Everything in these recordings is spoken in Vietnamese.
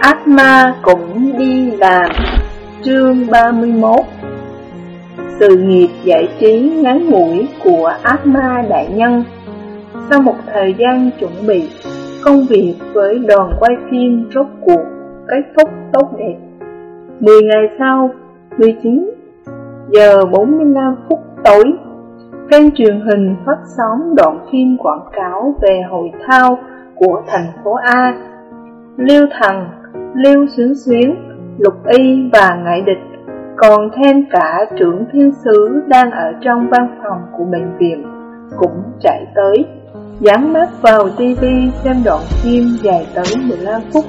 Ác ma cũng đi làm. Chương 31 Sự nghiệp giải trí ngắn ngủi của ác ma đại nhân. Sau một thời gian chuẩn bị, công việc với đoàn quay phim rốt cuộc kết thúc tốt đẹp. 10 ngày sau, 19 giờ 45 phút tối Kênh truyền hình phát sóng đoạn phim quảng cáo về hội thao của thành phố A Liêu thần Liêu Xuyến Xuyến, Lục Y và ngại Địch Còn thêm cả trưởng thiên sứ đang ở trong văn phòng của bệnh viện Cũng chạy tới Dán mắt vào TV xem đoạn phim dài tới 15 phút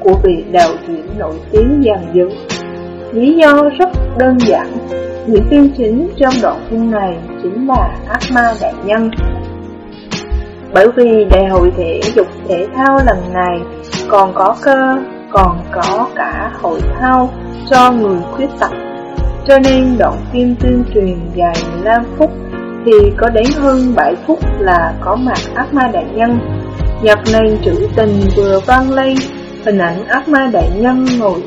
của vị đạo diễn nổi tiếng dàn dựng. Lý do rất đơn giản Diễn viên chính trong đoạn phim này chính là ác ma đại nhân. Bởi vì đại hội thể dục thể thao lần này còn có cơ, còn có cả hội thao cho người khuyết tật Cho nên đoạn phim tuyên truyền dài 15 phút thì có đến hơn 7 phút là có mặt ác ma đại nhân Nhạc nền trữ tình vừa vang lên Hình ảnh ác ma đại nhân ngồi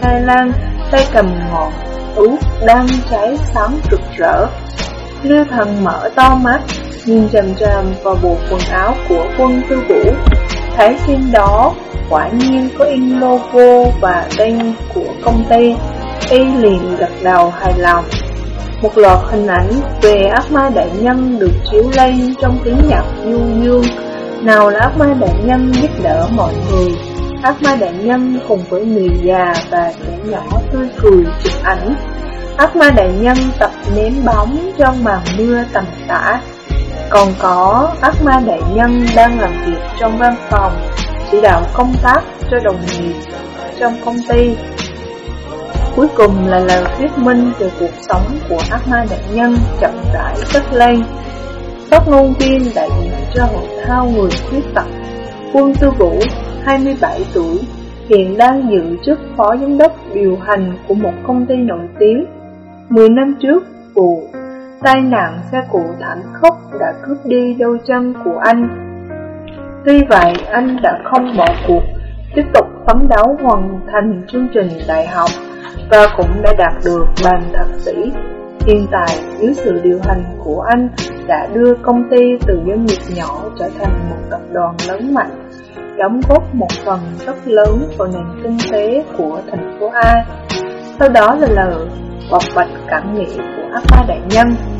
xe lan tay cầm ngọn út đang cháy sáng rực rỡ. Lưu thần mở to mắt, nhìn chầm chầm vào bộ quần áo của quân tư vũ. Thấy trên đó, quả nhiên có in logo và tên của công ty. Y liền gật đầu hài lòng. Một loạt hình ảnh về ác ma đại nhân được chiếu lên trong tiếng nhạc du dương. Nào là ác ma đại nhân giúp đỡ mọi người, ác ma đại nhân cùng với người già và trẻ nhỏ tươi cười chụp ảnh. Ác ma đại nhân tập ném bóng trong màn mưa tầm tã. Còn có ác ma đại nhân đang làm việc trong văn phòng, chỉ đạo công tác cho đồng nghiệp trong công ty. Cuối cùng là lời thuyết minh về cuộc sống của ác ma đại nhân chậm rãi cất lên. tóc ngôn viên đại diện cho hội thao người khuyết tật Quân Tư Vũ 27 tuổi, hiện đang giữ chức phó giám đốc điều hành của một công ty nổi tiếng. 10 năm trước, vụ tai nạn xe cộ thảm khốc đã cướp đi đôi chân của anh. Tuy vậy, anh đã không bỏ cuộc, tiếp tục phấn đấu hoàn thành chương trình đại học và cũng đã đạt được bằng thạc sĩ. Hiện tại, dưới sự điều hành của anh đã đưa công ty từ doanh nghiệp nhỏ trở thành một tập đoàn lớn mạnh đóng góp một phần rất lớn vào nền kinh tế của thành phố A. Sau đó là lời bộc bạch cảm nghĩ của ác ma đại nhân.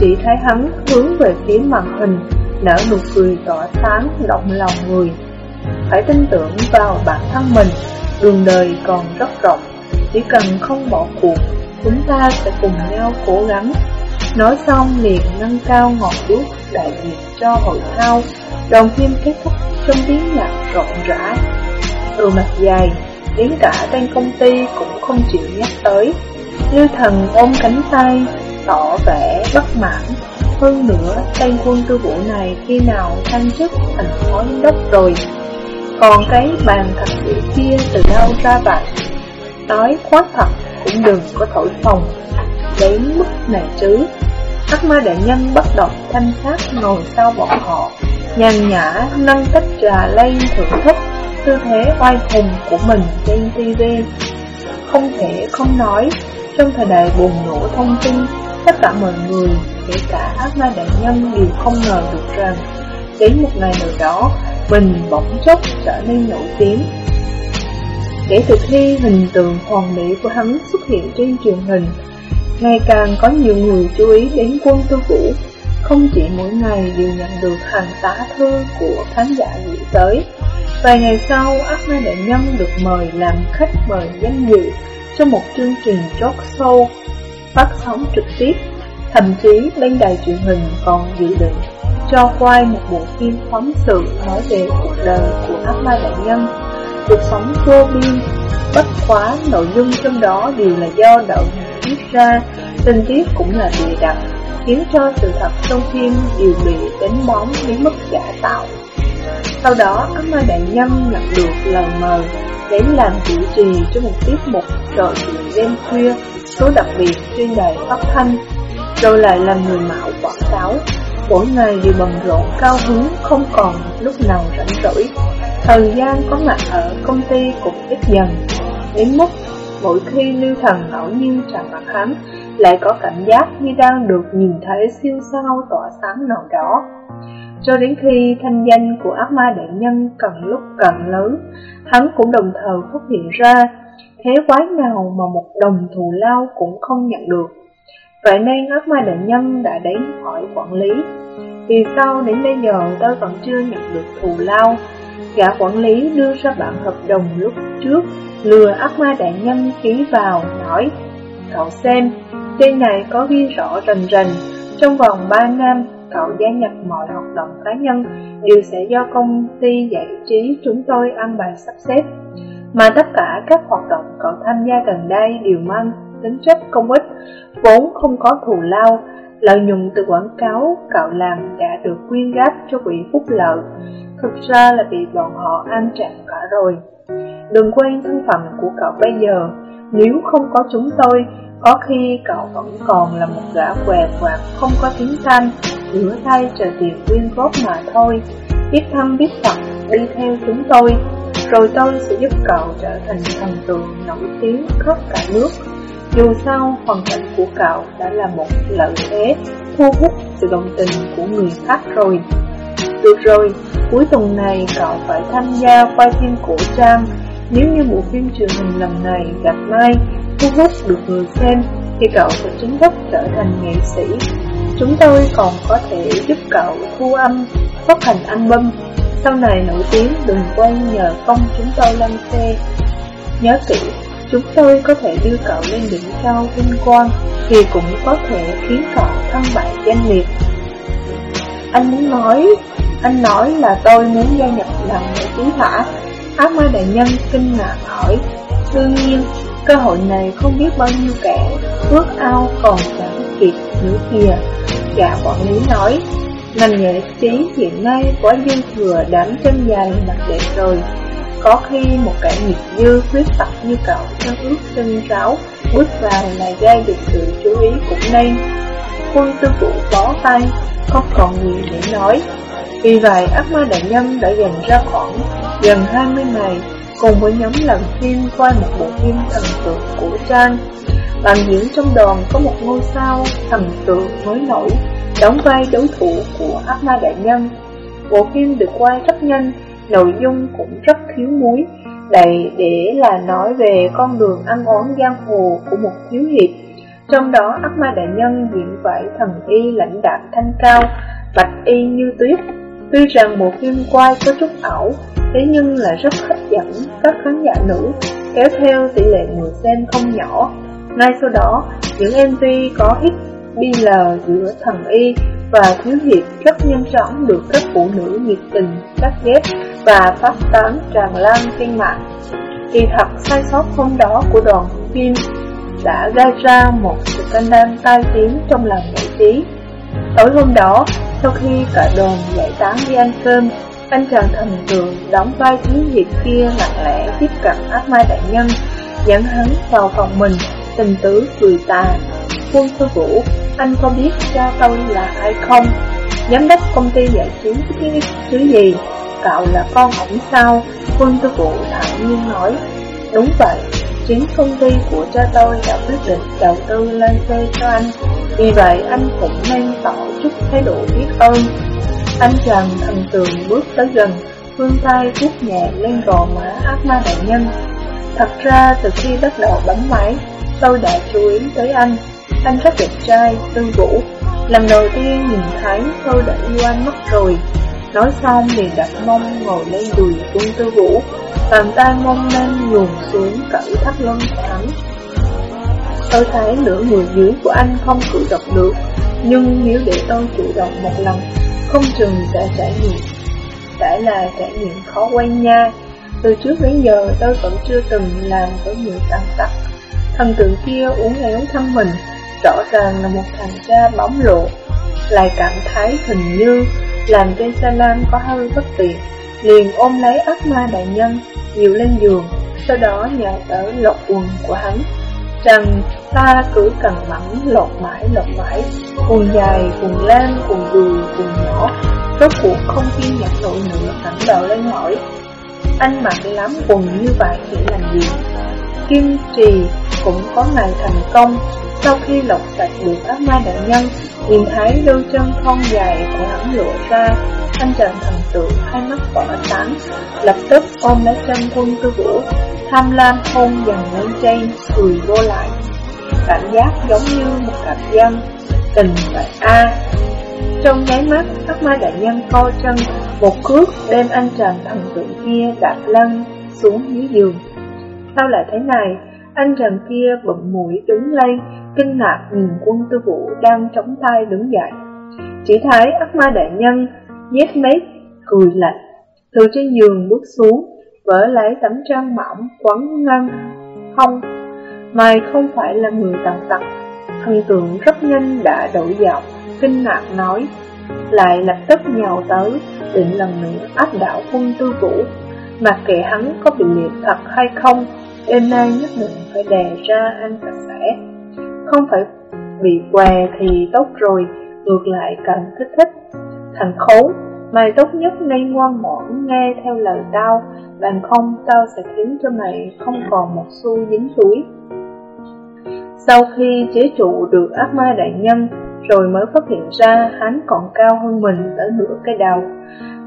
Chỉ thấy hắn hướng về phía màn hình, nở nụ cười tỏa sáng động lòng người. Phải tin tưởng vào bản thân mình, đường đời còn rất rộng, chỉ cần không bỏ cuộc, chúng ta sẽ cùng nhau cố gắng. Nói xong liền nâng cao ngọn đuốc đại diện cho hội thao, đoàn phim kết thúc trong tiếng nhạc rộng rã Từ mặt dài, đến cả tên công ty cũng không chịu nhắc tới. Lưu thần ôm cánh tay, tỏ vẻ bất mãn. Hơn nữa, tên quân tư vụ này khi nào thanh chức thành phó giám đốc rồi. Còn cái bàn thật sự kia từ đâu ra vậy? Nói quá thật cũng đừng có thổi phồng. Đến mức này chứ. Ác ma đại nhân bất động thanh sát ngồi sau bọn họ nhàn nhã nâng tách trà lây thưởng thức tư thế oai hùng của mình trên TV. Không thể không nói, trong thời đại bùng nổ thông tin, tất cả mọi người, kể cả ác ma đại nhân đều không ngờ được rằng, đến một ngày nào đó, mình bỗng chốc trở nên nổi tiếng. Kể từ khi hình tượng hoàng mỹ của hắn xuất hiện trên truyền hình, ngày càng có nhiều người chú ý đến quân tư vũ không chỉ mỗi ngày đều nhận được hàng tá thư của khán giả gửi tới. Vài ngày sau, ác ma đại nhân được mời làm khách mời danh dự cho một chương trình talk show phát sóng trực tiếp. Thậm chí bên đài truyền hình còn dự định cho quay một bộ phim phóng sự nói về cuộc đời của ác ma đại nhân, cuộc sống vô biên, bất quá nội dung trong đó đều là do đạo diễn viết ra, tình tiết cũng là bịa đặt khiến cho sự thật trong phim đều bị đánh bóng đến mức giả tạo. Sau đó, ác ma đại nhân nhận được lời mời đến làm chủ trì cho một tiết mục trò chuyện đêm khuya số đặc biệt trên đài phát thanh, rồi lại là người mạo quảng cáo. Mỗi ngày đều bận rộn cao hứng không còn lúc nào rảnh rỗi. Thời gian có mặt ở công ty cũng ít dần Đến mức mỗi khi lưu thần ngẫu nhiên chạm mặt hắn Lại có cảm giác như đang được nhìn thấy siêu sao tỏa sáng nào đó Cho đến khi thanh danh của ác ma đại nhân cần lúc cần lớn Hắn cũng đồng thời phát hiện ra Thế quái nào mà một đồng thù lao cũng không nhận được. Vậy nên ác ma đại nhân đã đến hỏi quản lý. Vì sao đến bây giờ tôi vẫn chưa nhận được thù lao? Gã quản lý đưa ra bản hợp đồng lúc trước Lừa ác ma đại nhân ký vào nói Cậu xem, trên này có ghi rõ rành rành Trong vòng 3 năm, cậu gia nhập mọi hoạt động cá nhân Đều sẽ do công ty giải trí chúng tôi ăn bài sắp xếp. Mà tất cả các hoạt động cậu tham gia gần đây đều mang tính chất công ích Vốn không có thù lao Lợi nhuận từ quảng cáo cậu làm đã được quyên góp cho quỹ phúc lợi. Thực ra là bị bọn họ ăn chặn cả rồi. Đừng quên thân phận của cậu bây giờ. Nếu không có chúng tôi Có khi cậu vẫn còn là một gã què quạt Không có tiếng tanh, Rửa tay chờ tiền quyên góp mà thôi. Biết thân biết phận đi theo chúng tôi. Rồi tôi sẽ giúp cậu trở thành thần tượng nổi tiếng khắp cả nước dù sao, hoàn cảnh của cậu đã là một lợi thế thu hút sự đồng tình của người khác rồi. Được rồi, cuối tuần này cậu phải tham gia quay phim cổ trang. Nếu như bộ phim truyền hình lần này gặp may, thu hút được người xem, thì cậu sẽ chính thức trở thành nghệ sĩ. Chúng tôi còn có thể giúp cậu thu âm, phát hành album. Sau này nổi tiếng đừng quên nhờ công chúng tôi lên xe. Nhớ kỹ, chúng tôi có thể đưa cậu lên đỉnh cao vinh quang, thì cũng có thể khiến cậu thân bại danh liệt. Anh muốn nói, anh nói là tôi muốn gia nhập làm nghệ sĩ hả? Ác ma đại nhân kinh ngạc hỏi. Đương nhiên, cơ hội này không biết bao nhiêu kẻ, ước ao còn chẳng kịp nữa kìa. Dạ, Gã quản lý nói, ngành nghệ sĩ hiện nay quá dư thừa đám chân dài mặt đẹp rồi. Có khi một kẻ nghiệp dư khuyết tật như cậu cho ước chân ráo bước vào là gây được sự chú ý cũng nên. Quân tư vụ bó tay, không còn gì để nói. Vì vậy, ác ma đại nhân đã dành ra khoảng gần 20 ngày cùng với nhóm làm phim quay một bộ phim thần tượng của Trang. Bạn diễn trong đoàn có một ngôi sao thần tượng mới nổi, đóng vai đối thủ của ác ma đại nhân. Bộ phim được quay rất nhanh, nội dung cũng rất thiếu muối, đầy để là nói về con đường ăn oán giang hồ của một thiếu hiệp. Trong đó ác ma đại nhân diễn vải thần y lãnh đạm thanh cao, bạch y như tuyết. Tuy rằng bộ phim quay có chút ảo, thế nhưng là rất hấp dẫn các khán giả nữ, kéo theo tỷ lệ người xem không nhỏ. Ngay sau đó, những MV có hit BL giữa thần y và thiếu hiệp rất nhanh chóng được các phụ nữ nhiệt tình cắt ghép và phát tán tràn lan trên mạng. Kỳ thật sai sót hôm đó của đoàn phim đã gây ra một sự scandal tai tiếng trong làng giải trí. Tối hôm đó, sau khi cả đoàn giải tán đi ăn cơm, anh chàng thần tượng đóng vai thiếu hiệp kia lặng lẽ tiếp cận ác mai đại nhân, dẫn hắn vào phòng mình, tình tứ cười tà. Quân sư Vũ, anh có biết cha tôi là ai không? Giám đốc công ty giải trí thứ gì? cậu là con ổng sao? Quân tư vụ thản nhiên nói, đúng vậy, chính công ty của cha tôi đã quyết định đầu tư lên xe cho anh, vì vậy anh cũng nên tỏ chút thái độ biết ơn. Anh chàng thần tường bước tới gần, phương tay vuốt nhẹ lên gò má ác ma đại nhân. Thật ra từ khi bắt đầu bấm máy, tôi đã chú ý tới anh. Anh rất đẹp trai, tư vũ. Lần đầu tiên nhìn thấy tôi đã yêu anh mất rồi. Nói xong liền đặt mông ngồi lên đùi quân tư vũ. Bàn tay mông lên luồn xuống cởi thắt lưng hắn. Tôi thấy nửa người dưới của anh không cử động được Nhưng nếu để tôi chủ động một lần Không chừng sẽ trải nghiệm. Đã là trải nghiệm khó quen nha. Từ trước đến giờ tôi vẫn chưa từng làm với người tàn tắc Thần tượng kia uống éo thăm mình. Rõ ràng là một thằng cha bóng lộ Lại cảm thấy hình như làm cho Salam có hơi bất tiện, liền ôm lấy ác ma đại nhân, dìu lên giường, sau đó nhào tới lột quần của hắn. Rằng ta cứ cần mẫn lột mãi lột mãi, quần dài, quần lam, quần đùi, quần nhỏ, rốt cuộc không kiên nhẫn nổi nữa, thẳng đầu lên hỏi. anh mặc lắm quần như vậy để làm gì? Kim Trì cũng có ngày thành công sau khi lột sạch được ác ma đại nhân, nhìn thấy đôi chân thon dài của hắn lộ ra, anh chàng thần tượng hai mắt tỏa sáng, lập tức ôm lấy chân quân tư vũ, tham lam hôn dần lên trên, cười vô lại. Cảm giác giống như một cặp dân, tình và a. Trong nháy mắt, ác ma đại nhân co chân, một cước đem anh chàng thần tượng kia đạp lăn xuống dưới giường. Sao lại thế này? Anh chàng kia bận mũi đứng lên, kinh ngạc nhìn quân tư vũ đang chống tay đứng dậy. Chỉ thấy ác ma đại nhân, nhét mép, cười lạnh, từ trên giường bước xuống, vỡ lấy tấm trang mỏng quấn ngăn. Không, mày không phải là người tàn tật. Thần tượng rất nhanh đã đổi giọng, kinh ngạc nói, lại lập tức nhào tới, định lần nữa áp đảo quân tư vũ. Mặc kệ hắn có bị liệt thật hay không, đêm nay nhất định phải đè ra ăn sạch sẽ. Không phải bị què thì tốt rồi, ngược lại càng kích thích. Thằng khốn, mày tốt nhất nên ngoan ngoãn nghe theo lời tao, bằng không tao sẽ khiến cho mày không còn một xu dính túi. Sau khi chế trụ được ác ma đại nhân, rồi mới phát hiện ra hắn còn cao hơn mình tới nửa cái đầu.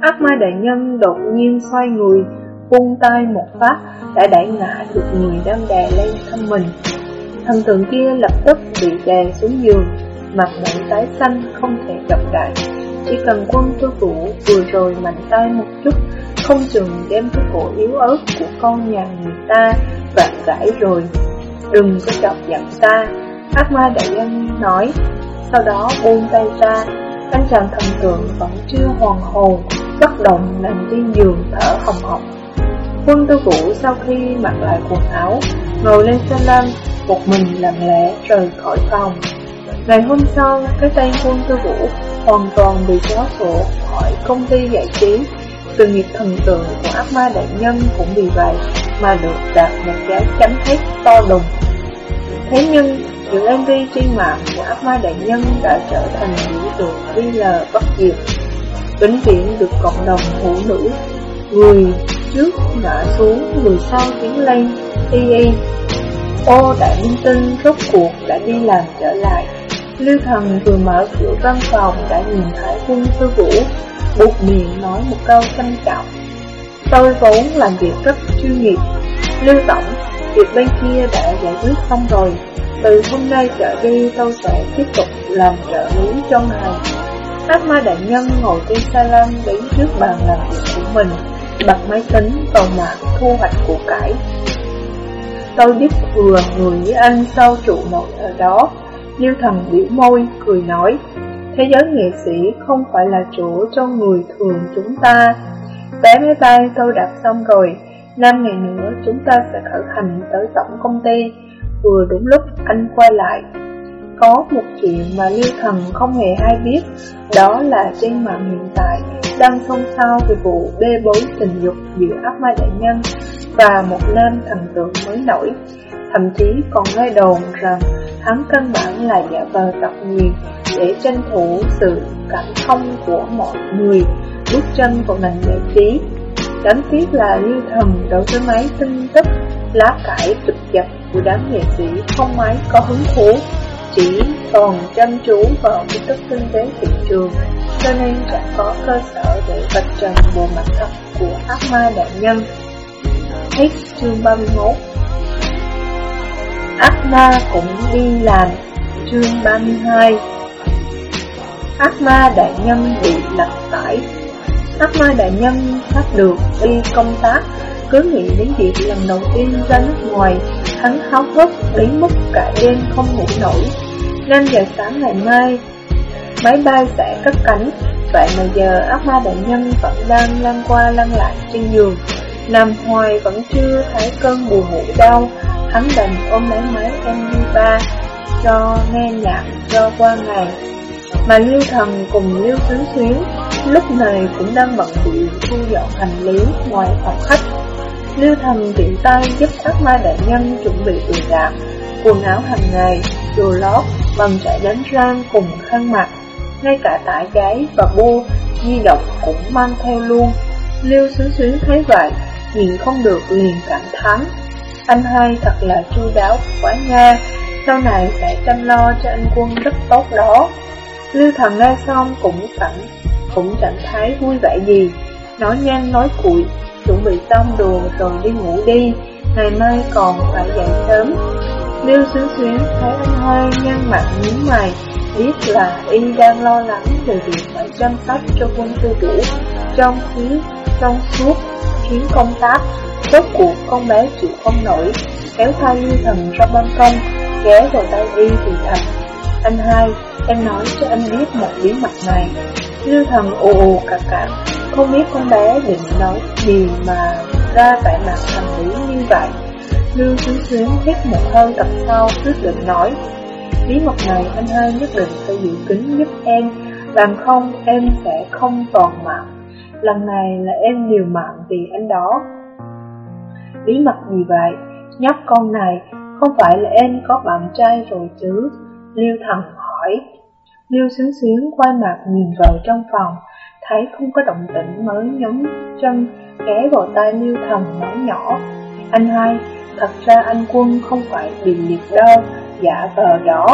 Ác ma đại nhân đột nhiên xoay người, vung tay một phát đã đẩy ngã được người đang đè lên thân mình. Thần tượng kia lập tức bị đè xuống giường, mặt mũi tái xanh không thể gặp đậy. Chỉ cần quân tư vũ vừa rồi mạnh tay một chút, không chừng đem cái cổ yếu ớt của con nhà người ta vặn gãy rồi. Đừng có chọc giận ta, ác ma đại nhân nói, sau đó buông tay ra, anh chàng thần tượng vẫn chưa hoàn hồn, bất động nằm trên giường thở hồng hộc. Quân tư vũ sau khi mặc lại quần áo, ngồi lên xe lăn, một mình lặng lẽ rời khỏi phòng. Ngày hôm sau, cái tên quân tư vũ hoàn toàn bị xóa sổ khỏi công ty giải trí. Sự nghiệp thần tượng của ác ma đại nhân cũng vì vậy mà được đạt một giá chấm hết to đùng. Thế nhưng, những MV trên mạng của ác ma đại nhân đã trở thành biểu tượng vi lờ bất diệt. Vĩnh viễn được cộng đồng phụ nữ, người trước ngã xuống, người sau tiến lên, y y. Ô đại minh tinh rốt cuộc đã đi làm trở lại. Lưu thần vừa mở cửa văn phòng đã nhìn thấy quân sư vũ, buộc miệng nói một câu trân trọng. Tôi vốn làm việc rất chuyên nghiệp. Lưu tổng, việc bên kia đã giải quyết xong rồi. Từ hôm nay trở đi tôi sẽ tiếp tục làm trợ lý cho ngài. Ác ma đại nhân ngồi trên salon đến trước bàn làm việc của mình bật máy tính vào mạng thu hoạch của cải. Tôi biết vừa người với anh sau trụ nội ở đó, Liêu thần biểu môi, cười nói, thế giới nghệ sĩ không phải là chỗ cho người thường chúng ta. Vé máy bay tôi đặt xong rồi, năm ngày nữa chúng ta sẽ khởi hành tới tổng công ty, vừa đúng lúc anh quay lại. Có một chuyện mà Lưu Thần không hề hay biết, đó là trên mạng hiện tại đang xôn xao về vụ bê bối tình dục giữa ác ma đại nhân và một nam thần tượng mới nổi. Thậm chí còn nghe đồn rằng hắn căn bản là giả vờ tập người để tranh thủ sự cảm thông của mọi người bước chân vào ngành giải trí. Đáng tiếc là lưu thần đối với máy tin tức lá cải trực chặt của đám nghệ sĩ không mấy có hứng thú chỉ còn chăm chú vào tin tức kinh tế thị trường, cho nên chẳng có cơ sở để vạch trần bộ mặt thật của ác ma đại nhân. Hết chương 31 Ác ma cũng đi làm Chương 32 Ác ma đại nhân bị lật tải. Ác ma đại nhân thoát được đi công tác Cứ nghĩ đến việc lần đầu tiên ra nước ngoài Hắn háo hức đến mức cả đêm không ngủ nổi. 5 giờ sáng ngày mai Máy bay sẽ cất cánh. Vậy mà giờ ác ma đại nhân vẫn đang lăn qua lăn lại trên giường. Nằm hoài vẫn chưa thấy cơn buồn ngủ đau. Hắn đành ôm lấy máy MP3 Cho nghe nhạc cho qua ngày. Mà Lưu Thần cùng Lưu Xuyến Xuyến Lúc này cũng đang bận bịu thu dọn hành lý ngoài phòng khách. Lưu Thần tiện tay giúp ác ma đại nhân chuẩn bị đồ đạc Quần áo hàng ngày, đồ lót, Vâng, bằng chạy đánh răng cùng khăn mặt Ngay cả tải gáy và bô di động cũng mang theo luôn Lưu xứ xuyến thấy vậy nhìn không được liền cảm thán. Anh hai thật là chu đáo quá nha, sau này sẽ chăm lo cho anh quân rất tốt đó. Lưu thần nghe xong cũng chẳng, cũng chẳng thấy vui vẻ gì, nói nhanh nói cuội, chuẩn bị xong đồ rồi đi ngủ đi, ngày mai còn phải dậy sớm. Lưu xuyến xuyến thấy anh hai nhăn mặt nhíu mày, biết là y đang lo lắng về việc phải chăm sóc cho quân tư vũ trong khí trong suốt chuyến công tác. Rốt cuộc con bé chịu không nổi, kéo thay lưu thần ra ban công, ghé vào tay y thì thầm. Anh hai, em nói cho anh biết một bí mật này. Lưu thần ồ ồ cà cà, không biết con bé định nói gì mà ra vẻ mặt thành lý như vậy. Lưu xuyến xuyến hít một hơi tập sau quyết định nói. Bí mật này anh hai nhất định phải giữ kín giúp em, làm không em sẽ không toàn mạng. Lần này là em liều mạng vì anh đó. Bí mật gì vậy? Nhóc con này, không phải là em có bạn trai rồi chứ? Lưu thần hỏi. Lưu xuyến xuyến quay mặt nhìn vào trong phòng, thấy không có động tĩnh mới nhấn chân, ghé vào tay Lưu thần nói nhỏ. Anh hai, thật ra anh quân không phải bị nhiệt đâu, giả vờ đó,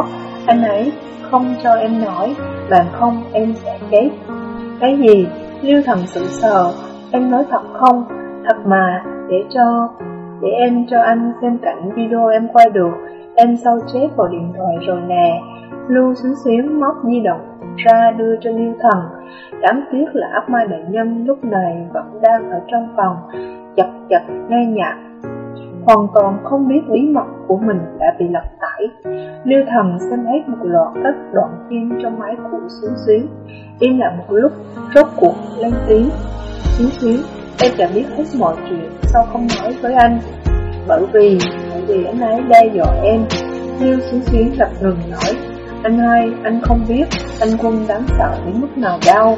anh ấy không cho em nói, bằng không em sẽ chết. Cái gì? lưu thần sự sờ, em nói thật không? Thật mà, để cho, để em cho anh xem cảnh video em quay được, em sao chép vào điện thoại rồi nè. Lưu xíu xíu móc di động ra đưa cho lưu thần. Đáng tiếc là ác mai đại nhân lúc này vẫn đang ở trong phòng, chật chật nghe nhạc hoàn toàn không biết bí mật của mình đã bị lật tải. Lưu Thần xem hết một loạt các đoạn phim trong máy của Xuyến Xuyến, im lặng một lúc, rốt cuộc lên tiếng. Xuyến Xuyến, em đã biết hết mọi chuyện, sao không nói với anh? Bởi vì, bởi vì anh ấy đe dọa em. Lưu Xuyến Xuyến lập ngừng nói, anh hai, anh không biết, anh quân đáng sợ đến mức nào đâu.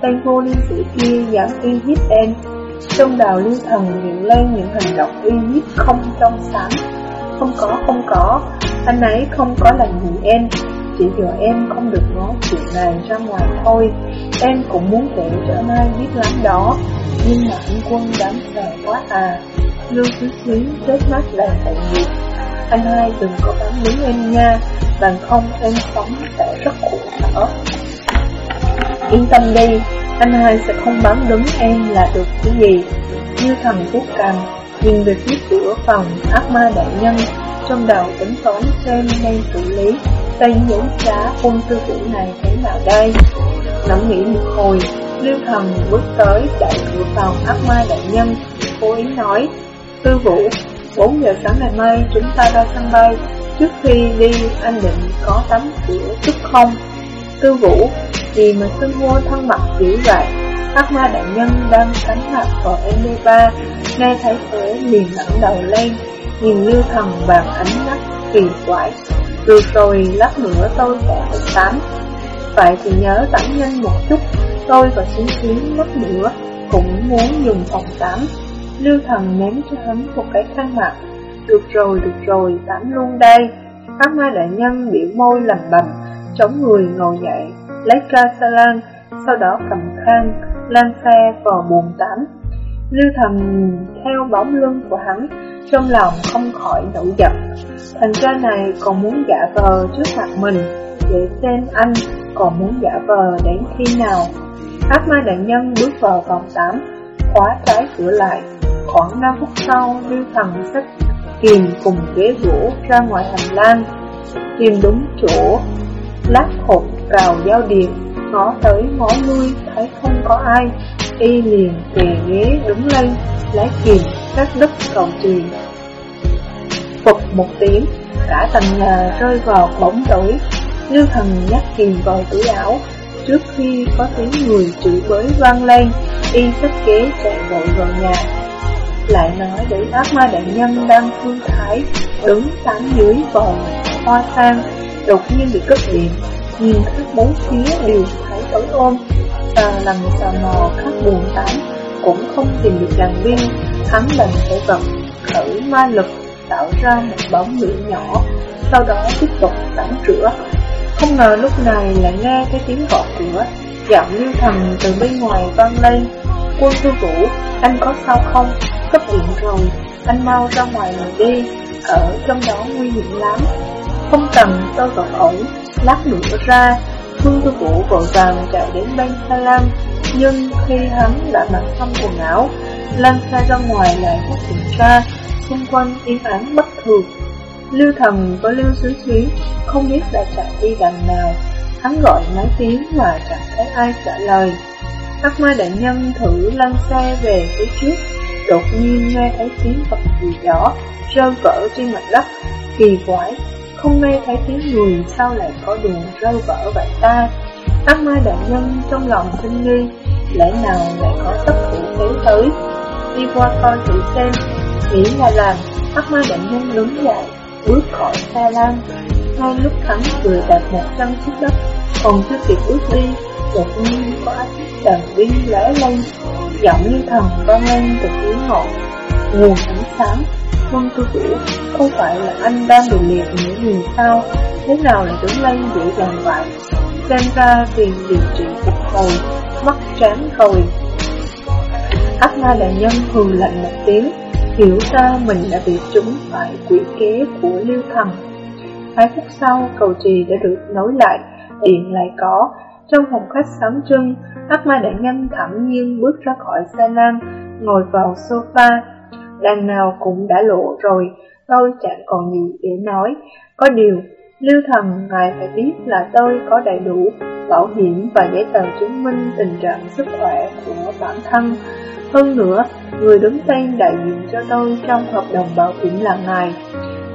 Tên vô liên sĩ kia dám uy hiếp em, trong đào lưu thần hiện lên những hành động uy hiếp không trong sáng. Không có, không có, anh ấy không có làm gì em. Chỉ giờ em không được nói chuyện này ra ngoài thôi. Em cũng muốn kể cho anh biết lắm đó. Nhưng mà anh quân đáng sợ quá à. Lưu Thứ xíu chết mắt đầy tội nghiệp Anh hai đừng có bán đứng em nha. Bằng không em sống sẽ rất khổ sở. Yên tâm đi anh hai sẽ không bám đứng em là được cái gì. Như thần quốc cằn Nhìn về phía cửa phòng ác ma đại nhân, Trong đầu tính toán xem nên xử lý, Tay những giá quân tư vũ này thế nào đây. Ngẫm nghĩ một hồi, Lưu thần bước tới chạy cửa phòng ác ma đại nhân, Cố ý nói, Tư vũ 4 giờ sáng ngày mai chúng ta ra sân bay, Trước khi đi anh định có tắm cửa chút không? Tư vũ gì mà xưng hô thân mật dữ vậy Hắc ma đại nhân đang cánh mặt vào ba Nghe thấy thế liền ngẩng đầu lên Nhìn lưu thần bằng ánh mắt kỳ quái. Được rồi, lát nữa tôi sẽ phải tắm. Vậy thì nhớ tắm nhanh một chút Tôi và chiến chiến lát nữa Cũng muốn dùng phòng tắm. Lưu thần ném cho hắn một cái khăn mặt. Được rồi, được rồi, tắm luôn đây. Hắc ma đại nhân biểu môi lầm bầm Chống người ngồi dậy lấy ca sa lan, sau đó cầm khăn, lan xe vào buồng tắm. Lưu thầm theo bóng lưng của hắn, trong lòng không khỏi nổi giận. Thành ra này còn muốn giả vờ trước mặt mình, để xem anh còn muốn giả vờ đến khi nào. Ác ma đại nhân bước vào phòng tắm, khóa trái cửa lại. Khoảng 5 phút sau, Lưu Thần xách kìm cùng ghế gỗ ra ngoài hành lang. Tìm đúng chỗ, lát hộp cào giao điện, ngó tới ngó lui, thấy không có ai, y liền về ghế đứng lên, lấy kìm, cắt đứt cầu truyền. Phục một tiếng, cả tầng nhà rơi vào bóng tối, Lưu thần nhắc kìm vào túi áo, trước khi có tiếng người chửi bới vang lên, y sắp kế chạy vội vào nhà. Lại nói để ác ma đại nhân đang thương thái, đứng tán dưới vòng hoa sang, đột nhiên bị cất điện, nhìn khắp bốn phía đều thấy tối ôm, và lần tò mò khắp buồn tán cũng không tìm được đàn viên, hắn đành phải vật khởi ma lực tạo ra một bóng lửa nhỏ, sau đó tiếp tục tắm rửa. Không ngờ lúc này lại nghe cái tiếng gõ cửa, giọng lưu thần từ bên ngoài vang lên, Quân sư vũ, anh có sao không? Cấp điện rồi, anh mau ra ngoài mà đi, ở trong đó nguy hiểm lắm. Không cần, tôi vẫn ổn, lát nữa ra. phương tư vũ vội vàng chạy đến bên Sa Lan, nhưng khi hắn đã mặc xong quần áo, lăn xa ra ngoài lại phát hiện ra, xung quanh yên ắng bất thường. Lưu thần với Lưu Xứ xí không biết đã chạy đi đằng nào, hắn gọi mấy tiếng mà chẳng thấy ai trả lời. các ma đại nhân thử lăn xe về phía trước, đột nhiên nghe thấy tiếng vật gì đó rơi vỡ trên mặt đất, kỳ quái, không nay thấy tiếng người sao lại có đường rơi vỡ vậy ta. Ác ma đại nhân trong lòng sinh nghi, lẽ nào lại có tất phụ thế tới, đi qua coi thử xem, nghĩ là làm, ác ma đại nhân đứng dậy, bước khỏi xa lan. Ngay lúc hắn vừa đặt một chân xuống đất, còn chưa kịp bước đi, đột nhiên có ánh đèn pin lóe lên, giọng như thần vang lên từ tiếng ngọn nguồn ánh sáng. Quân tư vũ, không phải là anh đang bị liệt những gì sao, thế nào lại đứng lên dễ dàng vậy? Xem ra tiền điều trị phục hồi, mất trán rồi. Ác ma đại nhân hừ lạnh một tiếng, hiểu ra mình đã bị trúng phải quỷ kế của lưu thần. Hai phút sau, cầu trì đã được nối lại, điện lại có. Trong phòng khách sáng trưng, ác ma đại nhân thẳng nhiên bước ra khỏi xe lan, ngồi vào sofa. Đằng nào cũng đã lộ rồi, tôi chẳng còn gì để nói. Có điều, Lưu Thần, ngài phải biết là tôi có đầy đủ bảo hiểm và giấy tờ chứng minh tình trạng sức khỏe của bản thân. Hơn nữa, người đứng tên đại diện cho tôi trong hợp đồng bảo hiểm là ngài.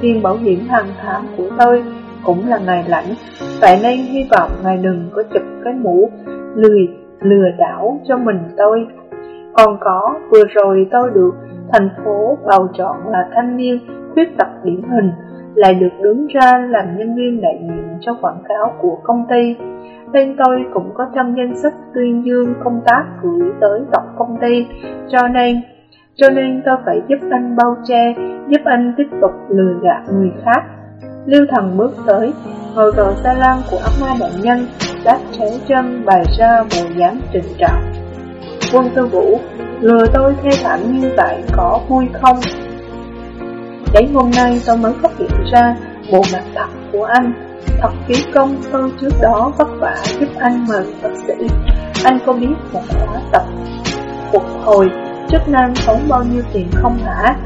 Tiền bảo hiểm hàng tháng của tôi cũng là ngài lãnh, vậy nên hy vọng ngài đừng có chụp cái mũ lười lừa đảo cho mình tôi. Còn có, vừa rồi tôi được thành phố bầu chọn là thanh niên khuyết tật điển hình, lại được đứng ra làm nhân viên đại diện cho quảng cáo của công ty. Tên tôi cũng có trong danh sách tuyên dương công tác gửi tới tổng công ty, cho nên cho nên tôi phải giúp anh bao che, giúp anh tiếp tục lừa gạt người khác. Lưu thần bước tới, ngồi vào xa lăng của ấm ma đại nhân, đáp chéo chân bày ra bộ dáng trịnh trọng. Quân tư vũ, lừa tôi thê thảm như vậy có vui không? Đến hôm nay tôi mới phát hiện ra bộ mặt thật của anh Thật phí công tôi trước đó vất vả giúp anh mời bác sĩ Anh có biết một khóa tập phục hồi chức năng tốn bao nhiêu tiền không hả?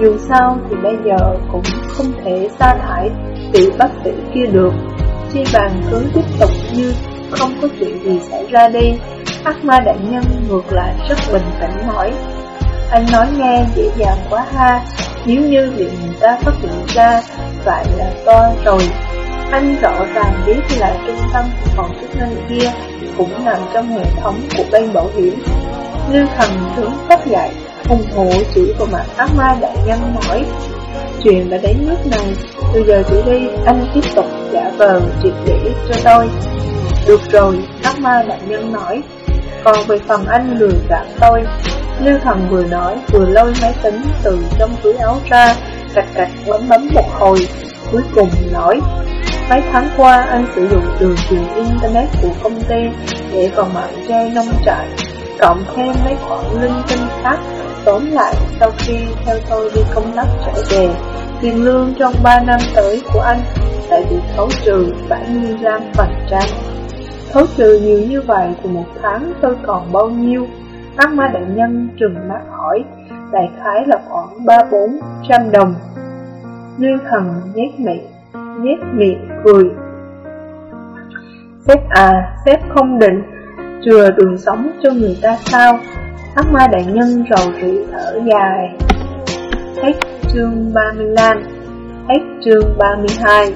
Dù sao thì bây giờ cũng không thể sa thải vị bác sĩ kia được Chi bàn cứ tiếp tục như không có chuyện gì xảy ra đi Ác ma đại nhân ngược lại rất bình tĩnh nói. Anh nói nghe dễ dàng quá ha Nếu như bị người ta phát hiện ra Vậy là to rồi. Anh rõ ràng biết là trung tâm phòng chức năng kia Cũng nằm trong hệ thống của bên bảo hiểm. Lưu thần tướng phát dậy ủng hộ chữ vào mặt ác ma đại nhân nói Chuyện đã đến nước này Từ giờ trở đi anh tiếp tục giả vờ triệt để cho tôi. Được rồi, ác ma đại nhân nói. Còn về phần anh lừa gạt tôi Lưu thần vừa nói vừa lôi máy tính từ trong túi áo ra Cạch cạch bấm bấm một hồi Cuối cùng nói Mấy tháng qua anh sử dụng đường truyền internet của công ty Để vào mạng chơi nông trại Cộng thêm mấy khoản linh tinh khác Tóm lại, sau khi theo tôi đi công tác trở về, tiền lương trong 3 năm tới của anh lại bị khấu trừ 75%. Khấu trừ nhiều như vậy thì một tháng tôi còn bao nhiêu? Ác ma đại nhân trừng mắt hỏi, đại khái là khoảng 3-400 đồng. Liên thần nhét miệng, nhét miệng cười. Sếp à, sếp không định chừa đường sống cho người ta sao? Ác ma đại nhân rầu rĩ thở dài Hết chương 35 Hết chương 32